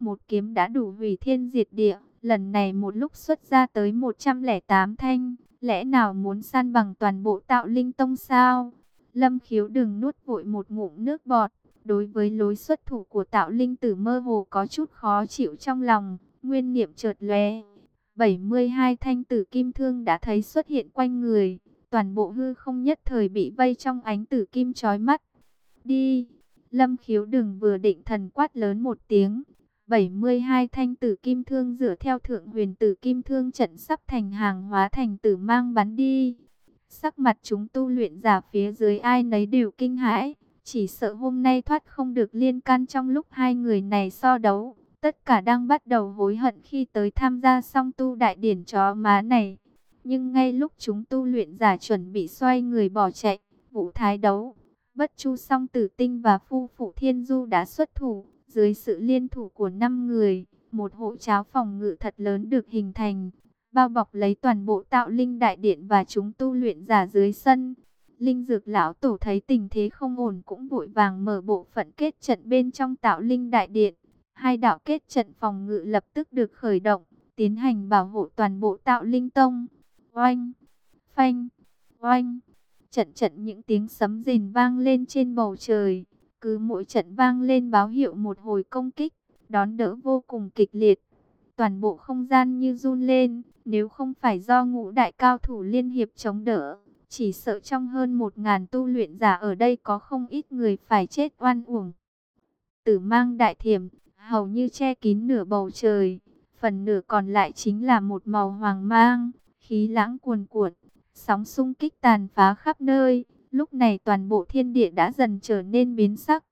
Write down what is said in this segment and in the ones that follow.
một kiếm đã đủ hủy thiên diệt địa, lần này một lúc xuất ra tới 108 thanh, lẽ nào muốn san bằng toàn bộ tạo linh tông sao? Lâm khiếu đừng nuốt vội một ngụm nước bọt, đối với lối xuất thủ của tạo linh tử mơ hồ có chút khó chịu trong lòng, nguyên niệm chợt lóe. 72 thanh tử kim thương đã thấy xuất hiện quanh người, toàn bộ hư không nhất thời bị vây trong ánh tử kim chói mắt. Đi! Lâm khiếu đừng vừa định thần quát lớn một tiếng. 72 thanh tử kim thương dựa theo thượng huyền tử kim thương trận sắp thành hàng hóa thành tử mang bắn đi. Sắc mặt chúng tu luyện giả phía dưới ai nấy đều kinh hãi. Chỉ sợ hôm nay thoát không được liên can trong lúc hai người này so đấu. Tất cả đang bắt đầu hối hận khi tới tham gia song tu đại điển chó má này. Nhưng ngay lúc chúng tu luyện giả chuẩn bị xoay người bỏ chạy, vụ thái đấu, bất chu song tử tinh và phu phụ thiên du đã xuất thủ. Dưới sự liên thủ của năm người, một hộ cháo phòng ngự thật lớn được hình thành, bao bọc lấy toàn bộ tạo linh đại điện và chúng tu luyện giả dưới sân. Linh dược lão tổ thấy tình thế không ổn cũng vội vàng mở bộ phận kết trận bên trong tạo linh đại điện. Hai đạo kết trận phòng ngự lập tức được khởi động, tiến hành bảo hộ toàn bộ tạo linh tông. Oanh, phanh, oanh, trận trận những tiếng sấm rền vang lên trên bầu trời. Cứ mỗi trận vang lên báo hiệu một hồi công kích, đón đỡ vô cùng kịch liệt. Toàn bộ không gian như run lên, nếu không phải do ngũ đại cao thủ liên hiệp chống đỡ, chỉ sợ trong hơn một ngàn tu luyện giả ở đây có không ít người phải chết oan uổng. Tử mang đại thiểm, hầu như che kín nửa bầu trời, phần nửa còn lại chính là một màu hoàng mang, khí lãng cuồn cuộn, sóng xung kích tàn phá khắp nơi. Lúc này toàn bộ thiên địa đã dần trở nên biến sắc.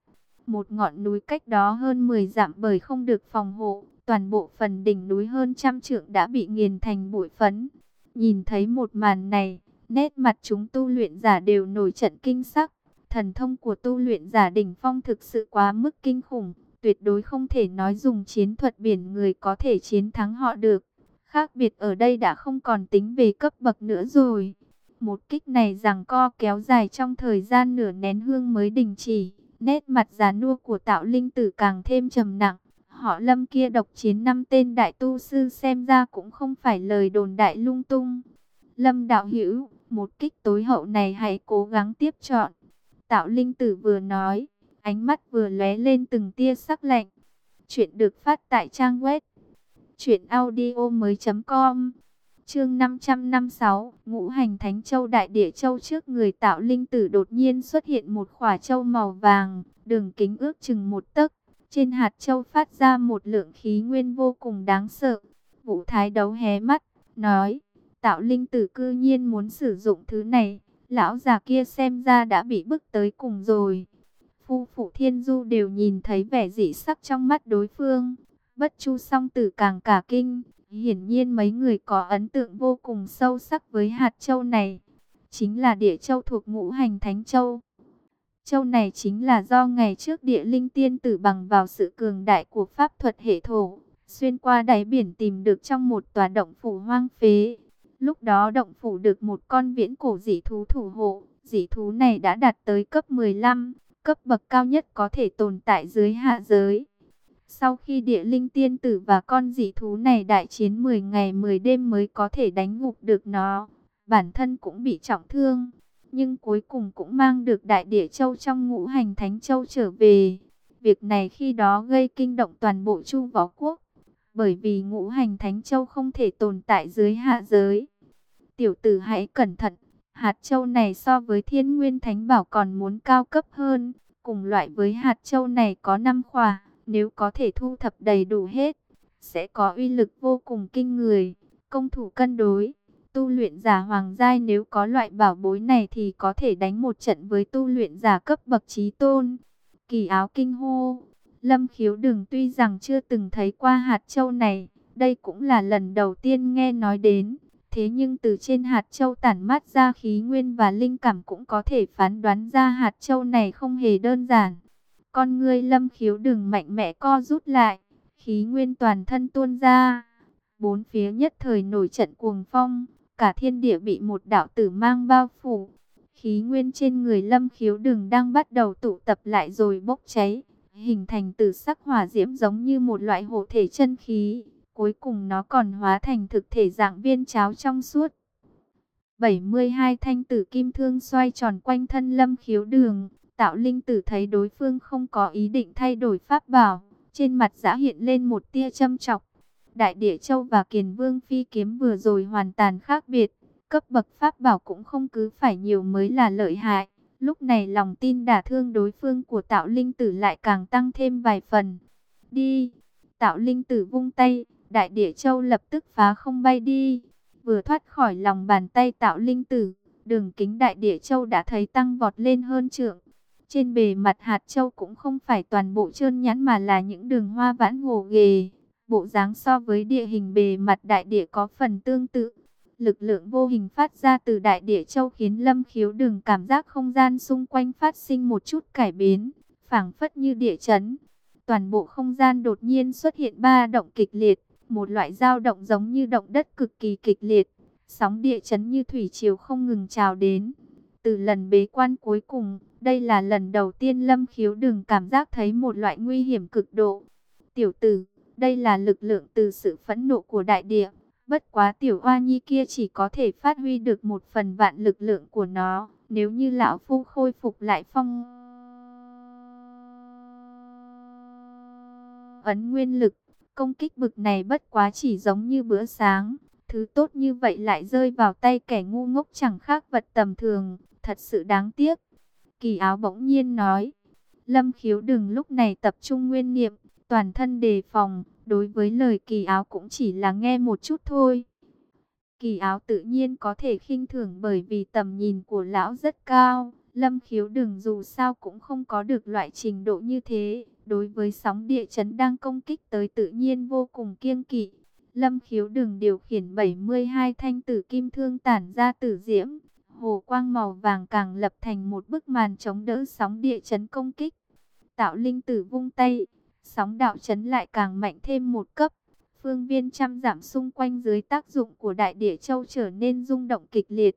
Một ngọn núi cách đó hơn 10 dặm bởi không được phòng hộ, toàn bộ phần đỉnh núi hơn trăm trượng đã bị nghiền thành bụi phấn. Nhìn thấy một màn này, nét mặt chúng tu luyện giả đều nổi trận kinh sắc. Thần thông của tu luyện giả đỉnh phong thực sự quá mức kinh khủng, tuyệt đối không thể nói dùng chiến thuật biển người có thể chiến thắng họ được. Khác biệt ở đây đã không còn tính về cấp bậc nữa rồi. Một kích này rằng co kéo dài trong thời gian nửa nén hương mới đình chỉ. Nét mặt già nua của tạo linh tử càng thêm trầm nặng. Họ lâm kia độc chiến năm tên đại tu sư xem ra cũng không phải lời đồn đại lung tung. Lâm đạo hữu, một kích tối hậu này hãy cố gắng tiếp chọn. Tạo linh tử vừa nói, ánh mắt vừa lóe lên từng tia sắc lạnh. Chuyện được phát tại trang web chuyện audio mới.com Chương 556, Ngũ Hành Thánh Châu Đại Địa Châu trước người tạo linh tử đột nhiên xuất hiện một khỏa châu màu vàng, đường kính ước chừng một tấc. Trên hạt châu phát ra một lượng khí nguyên vô cùng đáng sợ. Vũ Thái đấu hé mắt, nói, tạo linh tử cư nhiên muốn sử dụng thứ này. Lão già kia xem ra đã bị bức tới cùng rồi. Phu phụ thiên du đều nhìn thấy vẻ dị sắc trong mắt đối phương. Bất chu song tử càng cả kinh, Hiển nhiên mấy người có ấn tượng vô cùng sâu sắc với hạt châu này. Chính là địa châu thuộc ngũ hành thánh châu. Châu này chính là do ngày trước địa linh tiên tử bằng vào sự cường đại của pháp thuật hệ thổ. Xuyên qua đáy biển tìm được trong một tòa động phủ hoang phế. Lúc đó động phủ được một con viễn cổ dị thú thủ hộ. Dị thú này đã đạt tới cấp 15, cấp bậc cao nhất có thể tồn tại dưới hạ giới. Sau khi địa linh tiên tử và con dị thú này đại chiến 10 ngày 10 đêm mới có thể đánh ngục được nó, bản thân cũng bị trọng thương, nhưng cuối cùng cũng mang được đại địa châu trong ngũ hành thánh châu trở về. Việc này khi đó gây kinh động toàn bộ chu võ quốc, bởi vì ngũ hành thánh châu không thể tồn tại dưới hạ giới. Tiểu tử hãy cẩn thận, hạt châu này so với thiên nguyên thánh bảo còn muốn cao cấp hơn, cùng loại với hạt châu này có 5 khỏa nếu có thể thu thập đầy đủ hết, sẽ có uy lực vô cùng kinh người. Công thủ cân đối, tu luyện giả hoàng giai nếu có loại bảo bối này thì có thể đánh một trận với tu luyện giả cấp bậc trí tôn. Kỳ áo kinh hô, lâm khiếu đừng tuy rằng chưa từng thấy qua hạt châu này, đây cũng là lần đầu tiên nghe nói đến. Thế nhưng từ trên hạt châu tản mát ra khí nguyên và linh cảm cũng có thể phán đoán ra hạt châu này không hề đơn giản. Con ngươi lâm khiếu đừng mạnh mẽ co rút lại, khí nguyên toàn thân tuôn ra. Bốn phía nhất thời nổi trận cuồng phong, cả thiên địa bị một đạo tử mang bao phủ. Khí nguyên trên người lâm khiếu đừng đang bắt đầu tụ tập lại rồi bốc cháy. hình thành từ sắc hỏa diễm giống như một loại hộ thể chân khí. Cuối cùng nó còn hóa thành thực thể dạng viên cháo trong suốt. 72 thanh tử kim thương xoay tròn quanh thân lâm khiếu đường. Tạo linh tử thấy đối phương không có ý định thay đổi pháp bảo. Trên mặt giã hiện lên một tia châm chọc. Đại địa châu và kiền vương phi kiếm vừa rồi hoàn toàn khác biệt. Cấp bậc pháp bảo cũng không cứ phải nhiều mới là lợi hại. Lúc này lòng tin đả thương đối phương của tạo linh tử lại càng tăng thêm vài phần. Đi! Tạo linh tử vung tay, đại địa châu lập tức phá không bay đi. Vừa thoát khỏi lòng bàn tay tạo linh tử, đường kính đại địa châu đã thấy tăng vọt lên hơn trượng. Trên bề mặt hạt châu cũng không phải toàn bộ trơn nhẵn mà là những đường hoa vãn gồ ghề. Bộ dáng so với địa hình bề mặt đại địa có phần tương tự. Lực lượng vô hình phát ra từ đại địa châu khiến lâm khiếu đường cảm giác không gian xung quanh phát sinh một chút cải biến, phảng phất như địa chấn. Toàn bộ không gian đột nhiên xuất hiện ba động kịch liệt, một loại dao động giống như động đất cực kỳ kịch liệt. Sóng địa chấn như thủy triều không ngừng trào đến. Từ lần bế quan cuối cùng, đây là lần đầu tiên lâm khiếu đường cảm giác thấy một loại nguy hiểm cực độ. Tiểu tử, đây là lực lượng từ sự phẫn nộ của đại địa. Bất quá tiểu hoa nhi kia chỉ có thể phát huy được một phần vạn lực lượng của nó. Nếu như lão phu khôi phục lại phong... Ấn nguyên lực, công kích bực này bất quá chỉ giống như bữa sáng. Thứ tốt như vậy lại rơi vào tay kẻ ngu ngốc chẳng khác vật tầm thường. Thật sự đáng tiếc. Kỳ áo bỗng nhiên nói. Lâm khiếu đừng lúc này tập trung nguyên niệm, toàn thân đề phòng, đối với lời kỳ áo cũng chỉ là nghe một chút thôi. Kỳ áo tự nhiên có thể khinh thường bởi vì tầm nhìn của lão rất cao. Lâm khiếu đừng dù sao cũng không có được loại trình độ như thế. Đối với sóng địa chấn đang công kích tới tự nhiên vô cùng kiêng kỵ. Lâm khiếu đừng điều khiển 72 thanh tử kim thương tản ra tử diễm. Hồ quang màu vàng càng lập thành một bức màn chống đỡ sóng địa chấn công kích. Tạo linh tử vung tay, Sóng đạo chấn lại càng mạnh thêm một cấp. Phương viên trăm giảm xung quanh dưới tác dụng của đại địa châu trở nên rung động kịch liệt.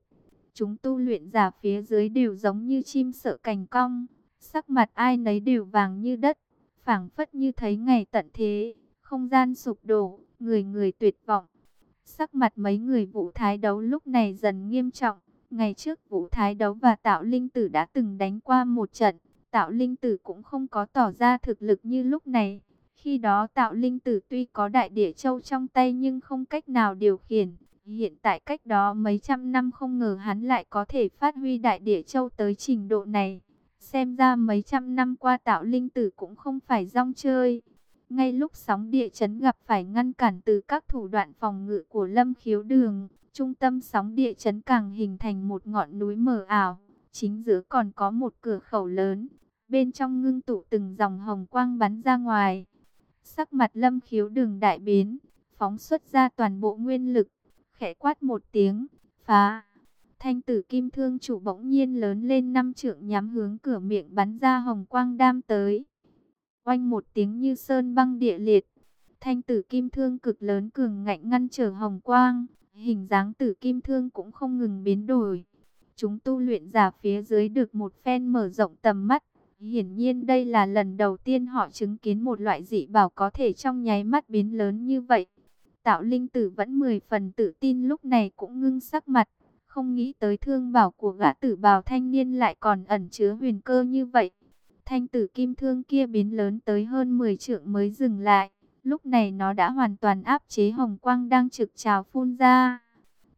Chúng tu luyện giả phía dưới đều giống như chim sợ cành cong. Sắc mặt ai nấy đều vàng như đất. phảng phất như thấy ngày tận thế. Không gian sụp đổ, người người tuyệt vọng. Sắc mặt mấy người vụ thái đấu lúc này dần nghiêm trọng. Ngày trước vũ thái đấu và tạo linh tử đã từng đánh qua một trận. Tạo linh tử cũng không có tỏ ra thực lực như lúc này. Khi đó tạo linh tử tuy có đại địa châu trong tay nhưng không cách nào điều khiển. Hiện tại cách đó mấy trăm năm không ngờ hắn lại có thể phát huy đại địa châu tới trình độ này. Xem ra mấy trăm năm qua tạo linh tử cũng không phải rong chơi. Ngay lúc sóng địa chấn gặp phải ngăn cản từ các thủ đoạn phòng ngự của lâm khiếu đường, trung tâm sóng địa chấn càng hình thành một ngọn núi mờ ảo. Chính giữa còn có một cửa khẩu lớn, bên trong ngưng tụ từng dòng hồng quang bắn ra ngoài. Sắc mặt lâm khiếu đường đại biến, phóng xuất ra toàn bộ nguyên lực, khẽ quát một tiếng, phá. Thanh tử kim thương chủ bỗng nhiên lớn lên năm trượng nhắm hướng cửa miệng bắn ra hồng quang đam tới. Oanh một tiếng như sơn băng địa liệt. Thanh tử kim thương cực lớn cường ngạnh ngăn trở hồng quang. Hình dáng tử kim thương cũng không ngừng biến đổi. Chúng tu luyện giả phía dưới được một phen mở rộng tầm mắt. Hiển nhiên đây là lần đầu tiên họ chứng kiến một loại dị bảo có thể trong nháy mắt biến lớn như vậy. Tạo linh tử vẫn mười phần tự tin lúc này cũng ngưng sắc mặt. Không nghĩ tới thương bảo của gã tử bào thanh niên lại còn ẩn chứa huyền cơ như vậy. Thanh tử kim thương kia biến lớn tới hơn 10 trượng mới dừng lại. Lúc này nó đã hoàn toàn áp chế hồng quang đang trực trào phun ra.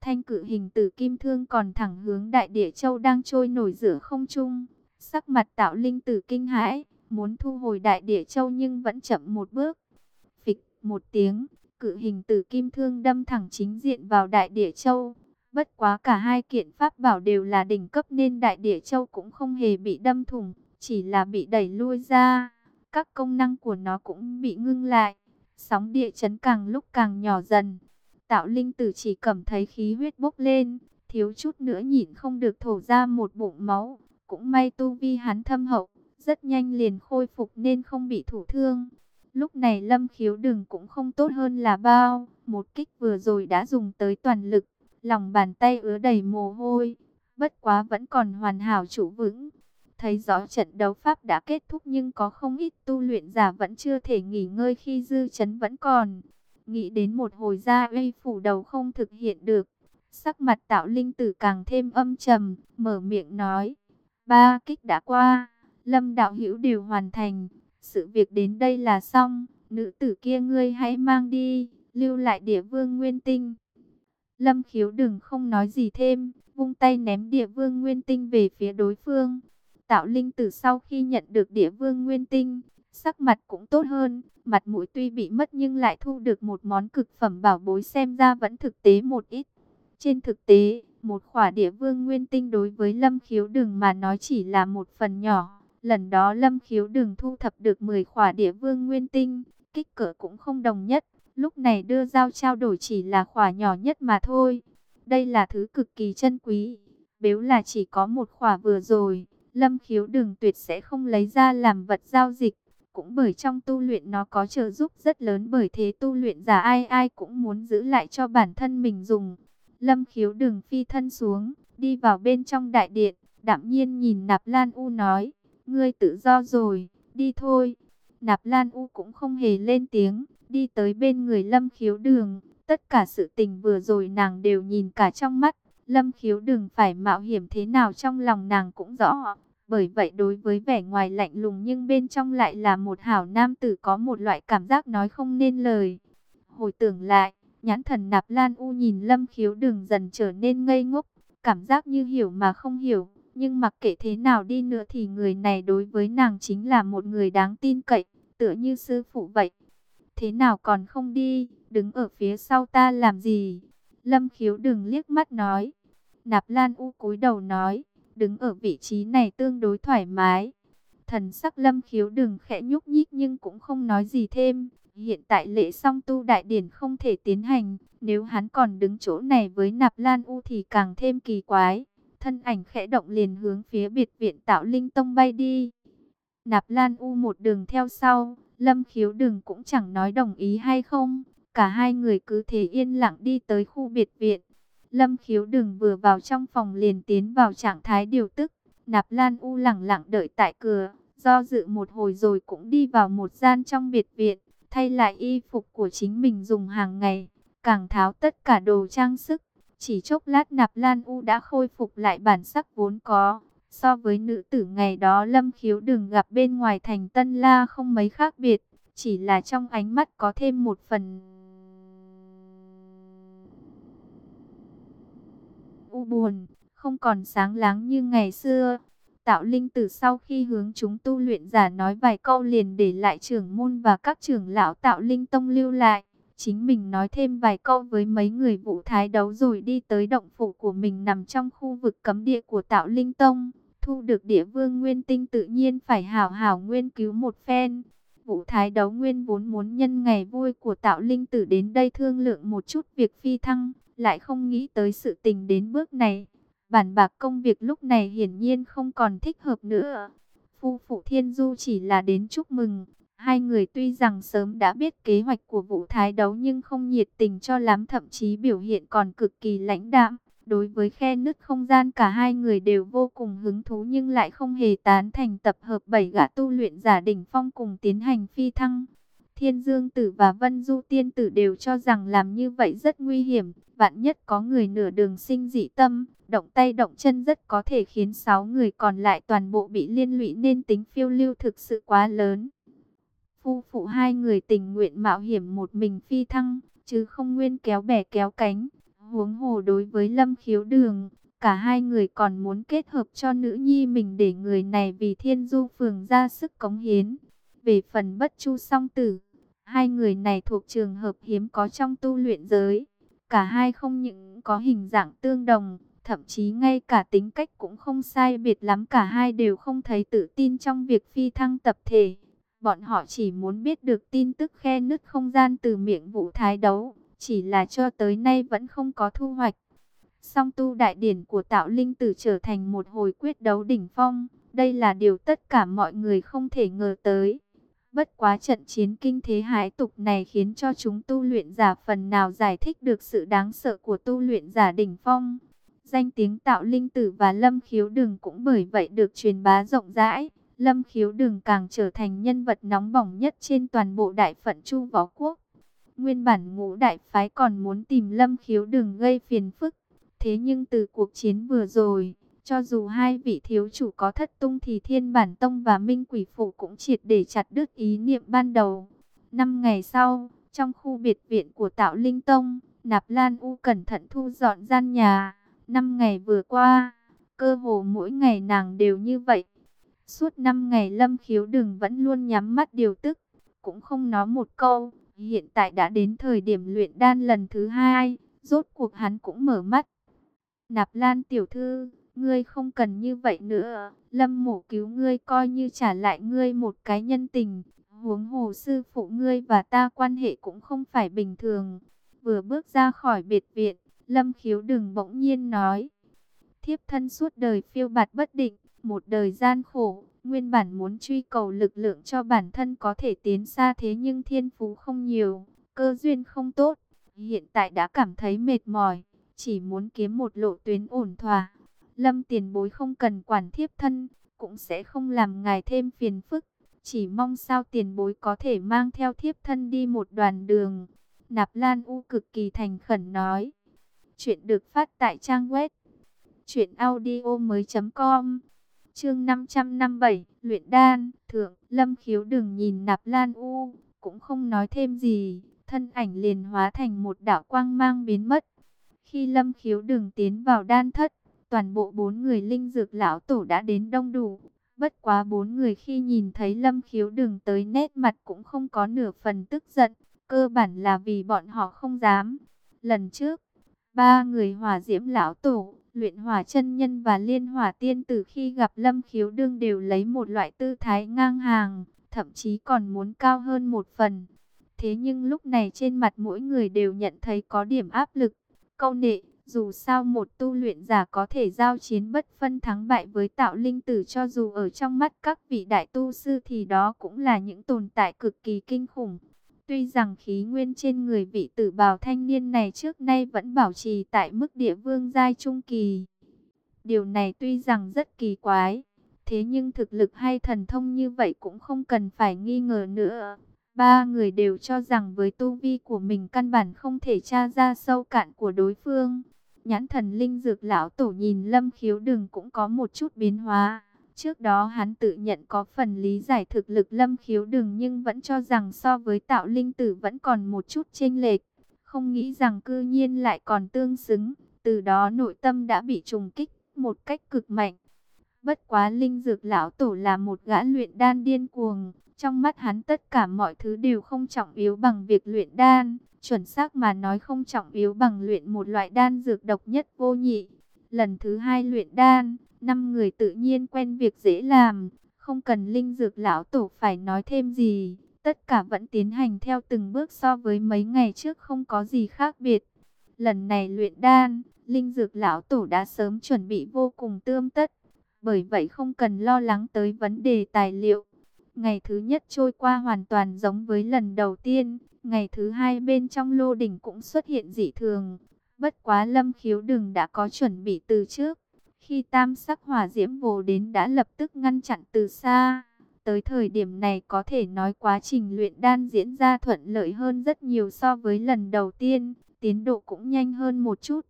Thanh cử hình tử kim thương còn thẳng hướng đại địa châu đang trôi nổi giữa không trung. Sắc mặt tạo linh tử kinh hãi, muốn thu hồi đại địa châu nhưng vẫn chậm một bước. Phịch một tiếng, cự hình tử kim thương đâm thẳng chính diện vào đại địa châu. Bất quá cả hai kiện pháp bảo đều là đỉnh cấp nên đại địa châu cũng không hề bị đâm thủng, chỉ là bị đẩy lui ra. Các công năng của nó cũng bị ngưng lại. Sóng địa chấn càng lúc càng nhỏ dần. Tạo linh tử chỉ cảm thấy khí huyết bốc lên, thiếu chút nữa nhịn không được thổ ra một bụng máu. Cũng may tu vi hắn thâm hậu, rất nhanh liền khôi phục nên không bị thủ thương. Lúc này lâm khiếu đừng cũng không tốt hơn là bao. Một kích vừa rồi đã dùng tới toàn lực, lòng bàn tay ứa đầy mồ hôi. Bất quá vẫn còn hoàn hảo chủ vững. Thấy rõ trận đấu pháp đã kết thúc nhưng có không ít tu luyện giả vẫn chưa thể nghỉ ngơi khi dư chấn vẫn còn. Nghĩ đến một hồi ra uy phủ đầu không thực hiện được. Sắc mặt tạo linh tử càng thêm âm trầm, mở miệng nói. Ba kích đã qua, lâm đạo hữu đều hoàn thành. Sự việc đến đây là xong, nữ tử kia ngươi hãy mang đi, lưu lại địa vương nguyên tinh. Lâm khiếu đừng không nói gì thêm, vung tay ném địa vương nguyên tinh về phía đối phương. Tạo linh tử sau khi nhận được địa vương nguyên tinh, sắc mặt cũng tốt hơn, mặt mũi tuy bị mất nhưng lại thu được một món cực phẩm bảo bối xem ra vẫn thực tế một ít. Trên thực tế, một khỏa địa vương nguyên tinh đối với lâm khiếu đừng mà nói chỉ là một phần nhỏ. Lần đó lâm khiếu đừng thu thập được 10 khỏa địa vương nguyên tinh, kích cỡ cũng không đồng nhất. Lúc này đưa giao trao đổi chỉ là khỏa nhỏ nhất mà thôi. Đây là thứ cực kỳ chân quý. Nếu là chỉ có một khỏa vừa rồi, lâm khiếu Đường tuyệt sẽ không lấy ra làm vật giao dịch. Cũng bởi trong tu luyện nó có trợ giúp rất lớn bởi thế tu luyện giả ai ai cũng muốn giữ lại cho bản thân mình dùng. Lâm khiếu Đường phi thân xuống, đi vào bên trong đại điện, đạm nhiên nhìn Nạp Lan U nói, ngươi tự do rồi, đi thôi. Nạp Lan U cũng không hề lên tiếng, đi tới bên người Lâm khiếu đường. Tất cả sự tình vừa rồi nàng đều nhìn cả trong mắt, Lâm khiếu đừng phải mạo hiểm thế nào trong lòng nàng cũng rõ. Bởi vậy đối với vẻ ngoài lạnh lùng nhưng bên trong lại là một hảo nam tử có một loại cảm giác nói không nên lời. Hồi tưởng lại, nhãn thần nạp lan u nhìn lâm khiếu đường dần trở nên ngây ngốc, cảm giác như hiểu mà không hiểu. Nhưng mặc kệ thế nào đi nữa thì người này đối với nàng chính là một người đáng tin cậy, tựa như sư phụ vậy. Thế nào còn không đi, đứng ở phía sau ta làm gì? Lâm khiếu đừng liếc mắt nói. Nạp lan u cúi đầu nói, đứng ở vị trí này tương đối thoải mái. Thần sắc lâm khiếu đừng khẽ nhúc nhích nhưng cũng không nói gì thêm. Hiện tại lễ song tu đại điển không thể tiến hành, nếu hắn còn đứng chỗ này với nạp lan u thì càng thêm kỳ quái. Thân ảnh khẽ động liền hướng phía biệt viện tạo linh tông bay đi. Nạp lan u một đường theo sau, lâm khiếu đừng cũng chẳng nói đồng ý hay không. Cả hai người cứ thế yên lặng đi tới khu biệt viện. Lâm khiếu đừng vừa vào trong phòng liền tiến vào trạng thái điều tức. Nạp Lan U lặng lặng đợi tại cửa, do dự một hồi rồi cũng đi vào một gian trong biệt viện, thay lại y phục của chính mình dùng hàng ngày, càng tháo tất cả đồ trang sức. Chỉ chốc lát Nạp Lan U đã khôi phục lại bản sắc vốn có. So với nữ tử ngày đó Lâm khiếu đừng gặp bên ngoài thành Tân La không mấy khác biệt, chỉ là trong ánh mắt có thêm một phần... u buồn, không còn sáng láng như ngày xưa. Tạo linh tử sau khi hướng chúng tu luyện giả nói vài câu liền để lại trưởng môn và các trưởng lão tạo linh tông lưu lại. Chính mình nói thêm vài câu với mấy người vụ thái đấu rồi đi tới động phủ của mình nằm trong khu vực cấm địa của tạo linh tông. Thu được địa vương nguyên tinh tự nhiên phải hảo hảo nguyên cứu một phen. Vũ thái đấu nguyên vốn muốn nhân ngày vui của tạo linh tử đến đây thương lượng một chút việc phi thăng lại không nghĩ tới sự tình đến bước này. Bản bạc công việc lúc này hiển nhiên không còn thích hợp nữa. Phu phụ Thiên Du chỉ là đến chúc mừng. Hai người tuy rằng sớm đã biết kế hoạch của vụ thái đấu nhưng không nhiệt tình cho lắm, thậm chí biểu hiện còn cực kỳ lãnh đạm. Đối với khe nứt không gian, cả hai người đều vô cùng hứng thú nhưng lại không hề tán thành tập hợp bảy gã tu luyện giả đỉnh phong cùng tiến hành phi thăng. Thiên Dương Tử và Vân Du Tiên Tử đều cho rằng làm như vậy rất nguy hiểm. Vạn nhất có người nửa đường sinh dị tâm, động tay động chân rất có thể khiến sáu người còn lại toàn bộ bị liên lụy nên tính phiêu lưu thực sự quá lớn. Phu phụ hai người tình nguyện mạo hiểm một mình phi thăng, chứ không nguyên kéo bè kéo cánh. Huống hồ đối với lâm khiếu đường, cả hai người còn muốn kết hợp cho nữ nhi mình để người này vì thiên du phường ra sức cống hiến. Về phần bất chu song tử, hai người này thuộc trường hợp hiếm có trong tu luyện giới. Cả hai không những có hình dạng tương đồng, thậm chí ngay cả tính cách cũng không sai biệt lắm. Cả hai đều không thấy tự tin trong việc phi thăng tập thể. Bọn họ chỉ muốn biết được tin tức khe nứt không gian từ miệng vũ thái đấu, chỉ là cho tới nay vẫn không có thu hoạch. Song tu đại điển của tạo linh tử trở thành một hồi quyết đấu đỉnh phong, đây là điều tất cả mọi người không thể ngờ tới. Bất quá trận chiến kinh thế hãi tục này khiến cho chúng tu luyện giả phần nào giải thích được sự đáng sợ của tu luyện giả đỉnh phong. Danh tiếng tạo linh tử và lâm khiếu đường cũng bởi vậy được truyền bá rộng rãi. Lâm khiếu đường càng trở thành nhân vật nóng bỏng nhất trên toàn bộ đại phận Chu Võ Quốc. Nguyên bản ngũ đại phái còn muốn tìm lâm khiếu đường gây phiền phức. Thế nhưng từ cuộc chiến vừa rồi, cho dù hai vị thiếu chủ có thất tung thì Thiên Bản Tông và Minh Quỷ Phủ cũng triệt để chặt đứt ý niệm ban đầu. Năm ngày sau, trong khu biệt viện của Tạo Linh Tông, Nạp Lan U cẩn thận thu dọn gian nhà. Năm ngày vừa qua, cơ hồ mỗi ngày nàng đều như vậy. Suốt năm ngày Lâm Khiếu Đừng vẫn luôn nhắm mắt điều tức, cũng không nói một câu. Hiện tại đã đến thời điểm luyện đan lần thứ hai, rốt cuộc hắn cũng mở mắt. Nạp Lan tiểu thư, ngươi không cần như vậy nữa, Lâm mổ cứu ngươi coi như trả lại ngươi một cái nhân tình. Huống hồ sư phụ ngươi và ta quan hệ cũng không phải bình thường. Vừa bước ra khỏi biệt viện, Lâm khiếu đừng bỗng nhiên nói. Thiếp thân suốt đời phiêu bạt bất định, một đời gian khổ, nguyên bản muốn truy cầu lực lượng cho bản thân có thể tiến xa thế nhưng thiên phú không nhiều, cơ duyên không tốt. Hiện tại đã cảm thấy mệt mỏi, chỉ muốn kiếm một lộ tuyến ổn thỏa. Lâm tiền bối không cần quản thiếp thân, cũng sẽ không làm ngài thêm phiền phức. Chỉ mong sao tiền bối có thể mang theo thiếp thân đi một đoàn đường. Nạp Lan U cực kỳ thành khẩn nói. Chuyện được phát tại trang web chuyện audio mới com Chương 557, luyện đan, thượng, Lâm Khiếu đừng nhìn Nạp Lan U, cũng không nói thêm gì, thân ảnh liền hóa thành một đạo quang mang biến mất. Khi Lâm Khiếu đừng tiến vào đan thất, toàn bộ bốn người linh dược lão tổ đã đến đông đủ. Bất quá bốn người khi nhìn thấy Lâm Khiếu đường tới nét mặt cũng không có nửa phần tức giận, cơ bản là vì bọn họ không dám. Lần trước, ba người hòa diễm lão tổ, luyện hỏa chân nhân và liên hỏa tiên tử khi gặp Lâm Khiếu đương đều lấy một loại tư thái ngang hàng, thậm chí còn muốn cao hơn một phần. Thế nhưng lúc này trên mặt mỗi người đều nhận thấy có điểm áp lực, câu nệ, dù sao một tu luyện giả có thể giao chiến bất phân thắng bại với tạo linh tử cho dù ở trong mắt các vị đại tu sư thì đó cũng là những tồn tại cực kỳ kinh khủng. Tuy rằng khí nguyên trên người vị tử bào thanh niên này trước nay vẫn bảo trì tại mức địa vương giai trung kỳ. Điều này tuy rằng rất kỳ quái, thế nhưng thực lực hay thần thông như vậy cũng không cần phải nghi ngờ nữa. Ba người đều cho rằng với tu vi của mình căn bản không thể tra ra sâu cạn của đối phương. Nhãn thần linh dược lão tổ nhìn lâm khiếu đừng cũng có một chút biến hóa. Trước đó hắn tự nhận có phần lý giải thực lực lâm khiếu đừng nhưng vẫn cho rằng so với tạo linh tử vẫn còn một chút chênh lệch. Không nghĩ rằng cư nhiên lại còn tương xứng, từ đó nội tâm đã bị trùng kích một cách cực mạnh. Bất quá linh dược lão tổ là một gã luyện đan điên cuồng, trong mắt hắn tất cả mọi thứ đều không trọng yếu bằng việc luyện đan, chuẩn xác mà nói không trọng yếu bằng luyện một loại đan dược độc nhất vô nhị. Lần thứ hai luyện đan, năm người tự nhiên quen việc dễ làm, không cần linh dược lão tổ phải nói thêm gì, tất cả vẫn tiến hành theo từng bước so với mấy ngày trước không có gì khác biệt. Lần này luyện đan, linh dược lão tổ đã sớm chuẩn bị vô cùng tươm tất, bởi vậy không cần lo lắng tới vấn đề tài liệu. Ngày thứ nhất trôi qua hoàn toàn giống với lần đầu tiên, ngày thứ hai bên trong lô đỉnh cũng xuất hiện dị thường. Bất quá lâm khiếu đừng đã có chuẩn bị từ trước, khi tam sắc hỏa diễm vồ đến đã lập tức ngăn chặn từ xa. Tới thời điểm này có thể nói quá trình luyện đan diễn ra thuận lợi hơn rất nhiều so với lần đầu tiên, tiến độ cũng nhanh hơn một chút.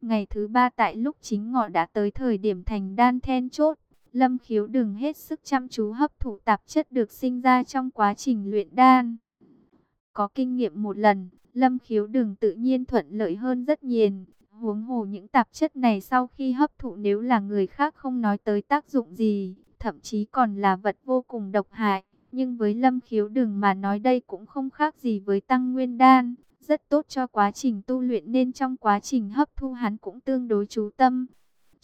Ngày thứ ba tại lúc chính ngọ đã tới thời điểm thành đan then chốt, Lâm khiếu đừng hết sức chăm chú hấp thụ tạp chất được sinh ra trong quá trình luyện đan. Có kinh nghiệm một lần, Lâm khiếu đừng tự nhiên thuận lợi hơn rất nhiều. Huống hồ những tạp chất này sau khi hấp thụ nếu là người khác không nói tới tác dụng gì, thậm chí còn là vật vô cùng độc hại. Nhưng với lâm khiếu đừng mà nói đây cũng không khác gì với tăng nguyên đan, rất tốt cho quá trình tu luyện nên trong quá trình hấp thu hắn cũng tương đối chú tâm.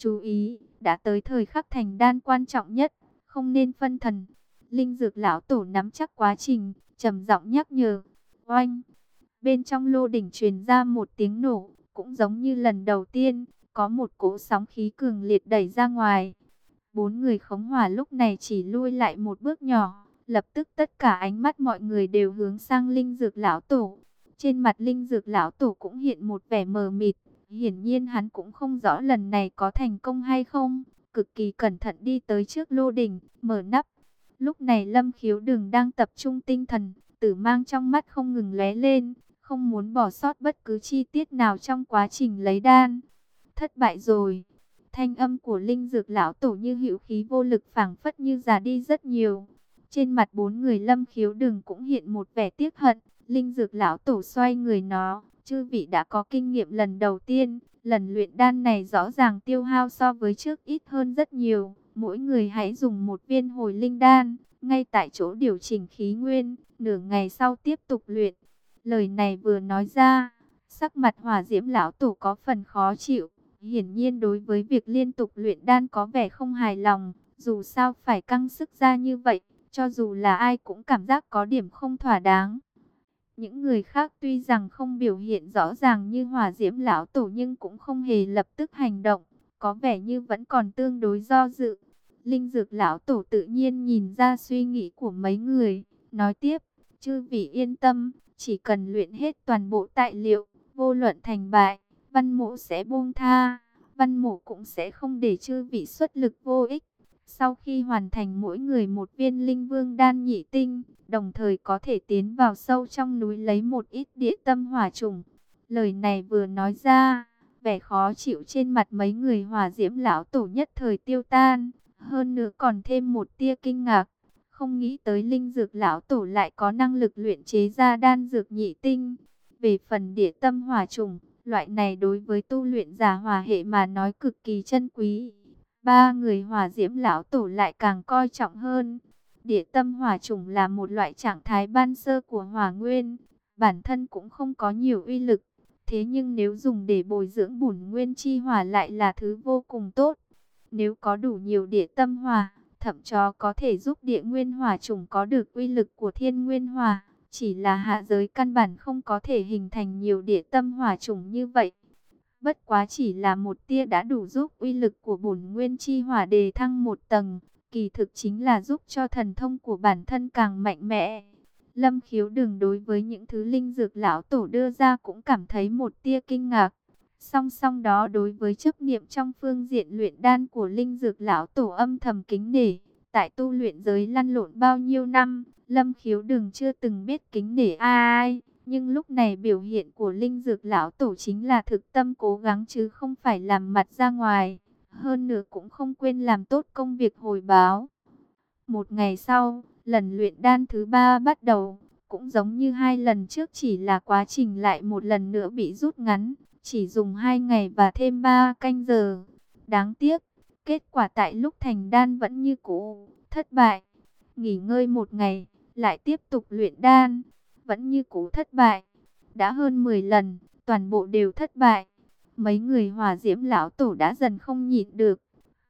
Chú ý, đã tới thời khắc thành đan quan trọng nhất, không nên phân thần. Linh dược lão tổ nắm chắc quá trình, trầm giọng nhắc nhở. Oanh! Bên trong lô đỉnh truyền ra một tiếng nổ, cũng giống như lần đầu tiên, có một cỗ sóng khí cường liệt đẩy ra ngoài. Bốn người khống hỏa lúc này chỉ lui lại một bước nhỏ, lập tức tất cả ánh mắt mọi người đều hướng sang linh dược lão tổ. Trên mặt linh dược lão tổ cũng hiện một vẻ mờ mịt, Hiển nhiên hắn cũng không rõ lần này có thành công hay không, cực kỳ cẩn thận đi tới trước lô đỉnh, mở nắp. Lúc này Lâm Khiếu đường đang tập trung tinh thần, tử mang trong mắt không ngừng lóe lên, không muốn bỏ sót bất cứ chi tiết nào trong quá trình lấy đan. Thất bại rồi. Thanh âm của linh dược lão tổ như hữu khí vô lực phảng phất như già đi rất nhiều. Trên mặt bốn người lâm khiếu đường cũng hiện một vẻ tiếc hận. Linh dược lão tổ xoay người nó. Chư vị đã có kinh nghiệm lần đầu tiên. Lần luyện đan này rõ ràng tiêu hao so với trước ít hơn rất nhiều. Mỗi người hãy dùng một viên hồi linh đan. Ngay tại chỗ điều chỉnh khí nguyên. Nửa ngày sau tiếp tục luyện. Lời này vừa nói ra. Sắc mặt hỏa diễm lão tổ có phần khó chịu. Hiển nhiên đối với việc liên tục luyện đan có vẻ không hài lòng. Dù sao phải căng sức ra như vậy. Cho dù là ai cũng cảm giác có điểm không thỏa đáng. Những người khác tuy rằng không biểu hiện rõ ràng như hỏa diễm lão tổ nhưng cũng không hề lập tức hành động. Có vẻ như vẫn còn tương đối do dự. Linh dược lão tổ tự nhiên nhìn ra suy nghĩ của mấy người. Nói tiếp, chư vị yên tâm, chỉ cần luyện hết toàn bộ tài liệu, vô luận thành bại, văn mộ sẽ buông tha. Văn mộ cũng sẽ không để chư vị xuất lực vô ích. Sau khi hoàn thành mỗi người một viên linh vương đan nhị tinh, đồng thời có thể tiến vào sâu trong núi lấy một ít địa tâm hỏa trùng. Lời này vừa nói ra, vẻ khó chịu trên mặt mấy người hỏa diễm lão tổ nhất thời tiêu tan, hơn nữa còn thêm một tia kinh ngạc. Không nghĩ tới linh dược lão tổ lại có năng lực luyện chế ra đan dược nhị tinh. Về phần địa tâm hỏa trùng, loại này đối với tu luyện giả hòa hệ mà nói cực kỳ chân quý. Ba người hỏa diễm lão tổ lại càng coi trọng hơn. Địa tâm hỏa trùng là một loại trạng thái ban sơ của hỏa nguyên, bản thân cũng không có nhiều uy lực. Thế nhưng nếu dùng để bồi dưỡng bổn nguyên chi hỏa lại là thứ vô cùng tốt. Nếu có đủ nhiều địa tâm hỏa, thậm cho có thể giúp địa nguyên hỏa trùng có được uy lực của thiên nguyên hỏa. Chỉ là hạ giới căn bản không có thể hình thành nhiều địa tâm hỏa trùng như vậy. Bất quá chỉ là một tia đã đủ giúp uy lực của bổn nguyên chi hỏa đề thăng một tầng. Kỳ thực chính là giúp cho thần thông của bản thân càng mạnh mẽ. Lâm khiếu đừng đối với những thứ linh dược lão tổ đưa ra cũng cảm thấy một tia kinh ngạc. Song song đó đối với chấp niệm trong phương diện luyện đan của linh dược lão tổ âm thầm kính nể. Tại tu luyện giới lăn lộn bao nhiêu năm, Lâm khiếu đừng chưa từng biết kính nể ai. Nhưng lúc này biểu hiện của linh dược lão tổ chính là thực tâm cố gắng chứ không phải làm mặt ra ngoài. Hơn nữa cũng không quên làm tốt công việc hồi báo. Một ngày sau, lần luyện đan thứ ba bắt đầu. Cũng giống như hai lần trước chỉ là quá trình lại một lần nữa bị rút ngắn. Chỉ dùng hai ngày và thêm ba canh giờ. Đáng tiếc, kết quả tại lúc thành đan vẫn như cũ, thất bại. Nghỉ ngơi một ngày, lại tiếp tục luyện đan vẫn như cũ thất bại. Đã hơn 10 lần, toàn bộ đều thất bại. Mấy người hòa diễm lão tổ đã dần không nhịn được.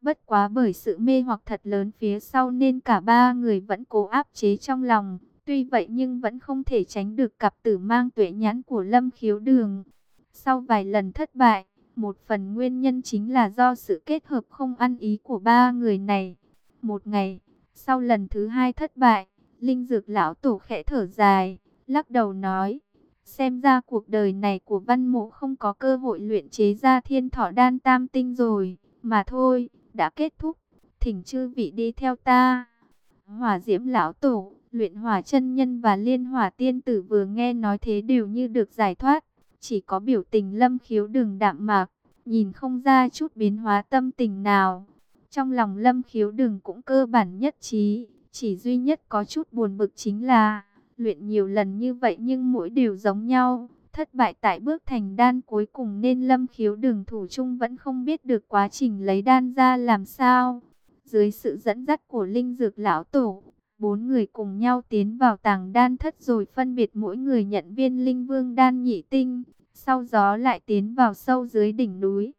Bất quá bởi sự mê hoặc thật lớn phía sau nên cả ba người vẫn cố áp chế trong lòng. Tuy vậy nhưng vẫn không thể tránh được cặp tử mang tuệ nhãn của lâm khiếu đường. Sau vài lần thất bại, một phần nguyên nhân chính là do sự kết hợp không ăn ý của ba người này. Một ngày, sau lần thứ hai thất bại, Linh Dược lão tổ khẽ thở dài lắc đầu nói, xem ra cuộc đời này của văn mộ không có cơ hội luyện chế ra thiên thọ đan tam tinh rồi, mà thôi, đã kết thúc, thỉnh chư vị đi theo ta. Hỏa diễm lão tổ, luyện hỏa chân nhân và liên hỏa tiên tử vừa nghe nói thế đều như được giải thoát, chỉ có biểu tình lâm khiếu đường đạm mạc, nhìn không ra chút biến hóa tâm tình nào. Trong lòng lâm khiếu đường cũng cơ bản nhất trí, chỉ duy nhất có chút buồn bực chính là luyện nhiều lần như vậy nhưng mỗi điều giống nhau. Thất bại tại bước thành đan cuối cùng nên lâm khiếu đường thủ trung vẫn không biết được quá trình lấy đan ra làm sao. Dưới sự dẫn dắt của linh dược lão tổ, bốn người cùng nhau tiến vào tàng đan thất rồi phân biệt mỗi người nhận viên linh vương đan nhị tinh. Sau đó lại tiến vào sâu dưới đỉnh núi.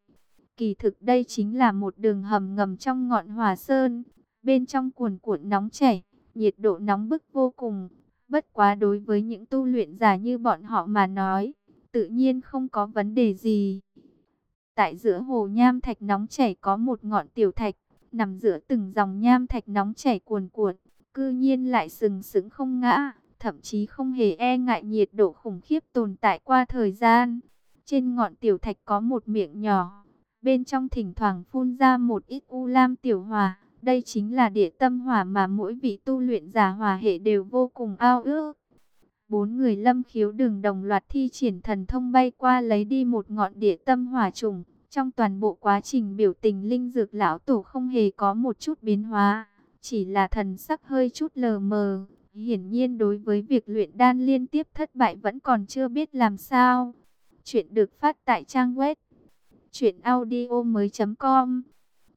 Kỳ thực đây chính là một đường hầm ngầm trong ngọn hòa sơn. Bên trong cuồn cuộn nóng chảy, nhiệt độ nóng bức vô cùng Bất quá đối với những tu luyện giả như bọn họ mà nói, tự nhiên không có vấn đề gì. Tại giữa hồ nham thạch nóng chảy có một ngọn tiểu thạch, nằm giữa từng dòng nham thạch nóng chảy cuồn cuộn, cư nhiên lại sừng sững không ngã, thậm chí không hề e ngại nhiệt độ khủng khiếp tồn tại qua thời gian. Trên ngọn tiểu thạch có một miệng nhỏ, bên trong thỉnh thoảng phun ra một ít u lam tiểu hòa. Đây chính là địa tâm hỏa mà mỗi vị tu luyện giả hỏa hệ đều vô cùng ao ước. Bốn người lâm khiếu đường đồng loạt thi triển thần thông bay qua lấy đi một ngọn địa tâm hỏa trùng. Trong toàn bộ quá trình biểu tình linh dược lão tổ không hề có một chút biến hóa, chỉ là thần sắc hơi chút lờ mờ. Hiển nhiên đối với việc luyện đan liên tiếp thất bại vẫn còn chưa biết làm sao. Chuyện được phát tại trang web truyệnaudiomoi.com.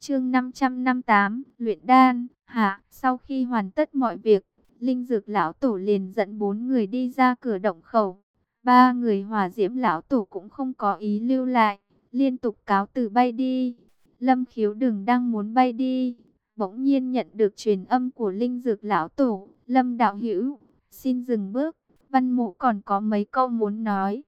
Chương 558, luyện đan, hạ, sau khi hoàn tất mọi việc, Linh Dược lão tổ liền dẫn bốn người đi ra cửa động khẩu. Ba người hòa Diễm lão tổ cũng không có ý lưu lại, liên tục cáo từ bay đi. Lâm Khiếu Đừng đang muốn bay đi, bỗng nhiên nhận được truyền âm của Linh Dược lão tổ, Lâm đạo hữu, xin dừng bước, Văn Mộ còn có mấy câu muốn nói.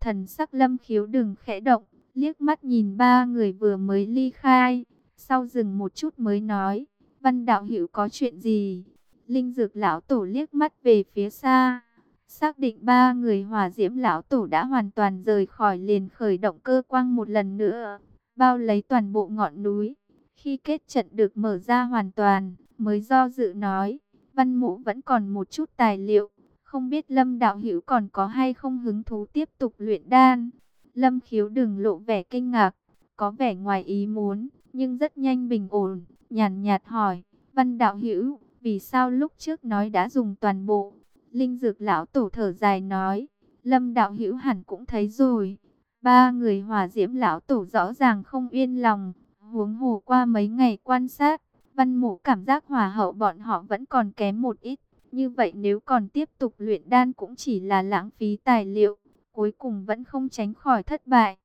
Thần sắc Lâm Khiếu Đừng khẽ động, liếc mắt nhìn ba người vừa mới ly khai, sau dừng một chút mới nói, Văn đạo hữu có chuyện gì? Linh Dược lão tổ liếc mắt về phía xa, xác định ba người Hỏa Diễm lão tổ đã hoàn toàn rời khỏi liền khởi động cơ quang một lần nữa, bao lấy toàn bộ ngọn núi. Khi kết trận được mở ra hoàn toàn, mới do dự nói, Văn mũ vẫn còn một chút tài liệu, không biết Lâm đạo hữu còn có hay không hứng thú tiếp tục luyện đan. Lâm Khiếu đừng lộ vẻ kinh ngạc, có vẻ ngoài ý muốn, nhưng rất nhanh bình ổn, nhàn nhạt hỏi, Văn đạo hữu, vì sao lúc trước nói đã dùng toàn bộ? Linh Dược lão tổ thở dài nói, Lâm đạo hữu hẳn cũng thấy rồi. Ba người hòa diễm lão tổ rõ ràng không yên lòng, huống hồ qua mấy ngày quan sát, văn mộ cảm giác hòa hậu bọn họ vẫn còn kém một ít. Như vậy nếu còn tiếp tục luyện đan cũng chỉ là lãng phí tài liệu, cuối cùng vẫn không tránh khỏi thất bại.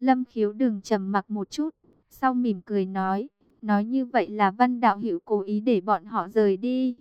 Lâm khiếu đừng trầm mặc một chút, sau mỉm cười nói, nói như vậy là văn đạo hữu cố ý để bọn họ rời đi.